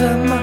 spędzamy.